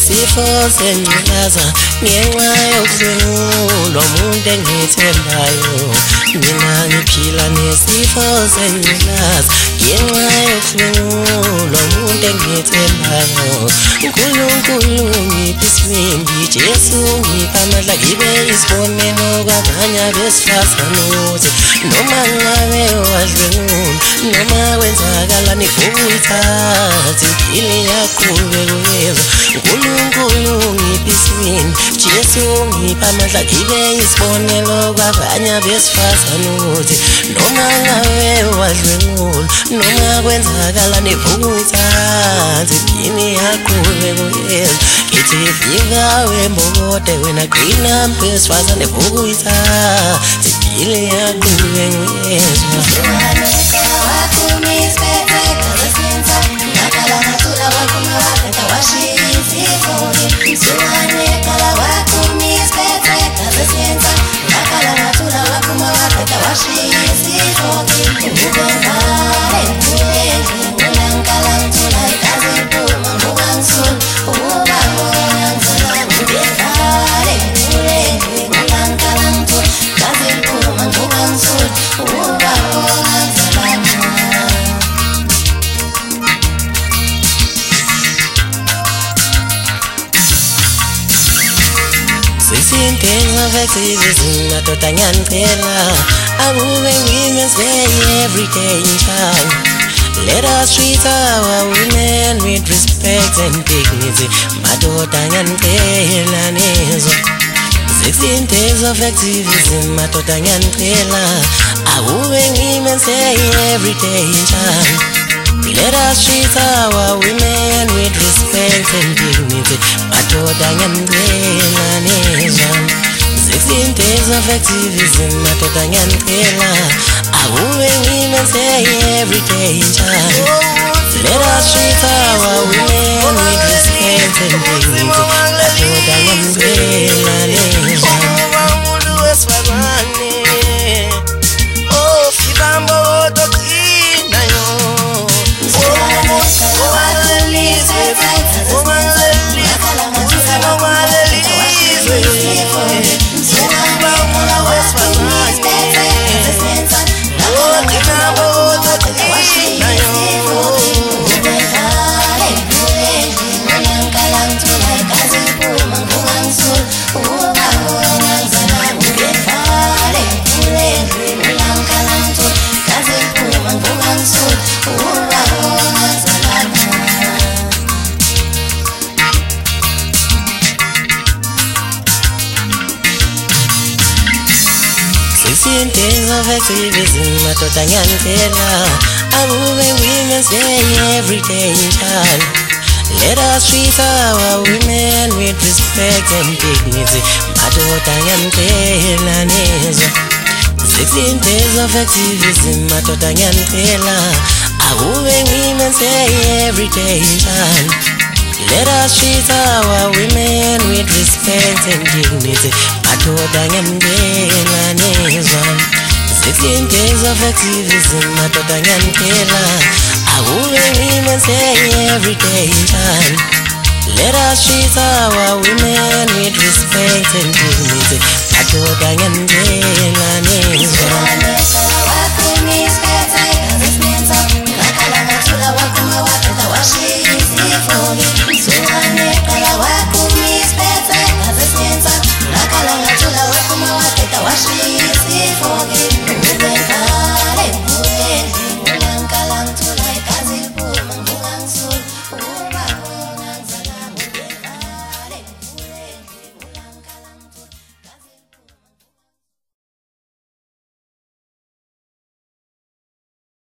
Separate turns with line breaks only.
nginesifo sengculaza ngenxa yokudlwengulwa umuntu engithembayo. Mina ngiphila nesifo sengculaza ngenxa yokudlwengulwa umuntu engithembayo. Unkulunkulu ngiphi isibindi jesu ngiphi amandla? Ngibe isibonelo kwabanye abesifazane. Ukuthi noma ngabe wadlwengulwa noma kwenzakalani vuka uyithathe impilo yaqhubeka uyezwa unkulunkulu ngiphi isibindi jesu ngiphi amandla ngibe isibonelo kwabanye abesifazane ukuthi noma ngabe wadlwengulwa noma kwenzakalani vuka uyithathe impilo yaqhubeka uyezwa ngithi fika wembokode wena qina mpesifazane vuka uyithathe impilo yaqhubeka uyezwa Sisinteng of activism madoda ngiyanicela akube women's day every day in time Let us treat our women with respect and dignity. Madoda ngiyanicela nizwa 16 days of activism madoda ngiyanicela akube women's day every day in time Let us treat our women with respect and dignity. Madoda ngiyanicela 16 days of activism madoda ngiyanicela akube women's day every day in time Let us treat our women with respect and dignity. Madoda ngiyanicela Activism, madoda ngiyanicela akube women's day every day in time Let us treat our women with respect and dignity. Madoda ngiyanicela nizwa 16 days of activism madoda ngiyanicela akube women's day every day in time Let us treat our women madoda ngiyanibela nizwana zithi into affective madoda ngiyanibela akube ngime every day njani Let us treat our women with respect and dignity Madoda ngiyanibela nizwana Wakumizbeta, this means I'm Nakala, Nakula, Wakuma, Wakata, Washi, Sifoni